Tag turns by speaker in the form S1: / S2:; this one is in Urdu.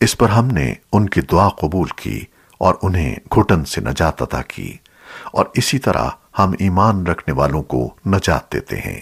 S1: اس پر ہم نے ان کی دعا قبول کی اور انہیں گھٹن سے نجات عطا کی اور اسی طرح ہم ایمان رکھنے والوں کو نجات دیتے ہیں۔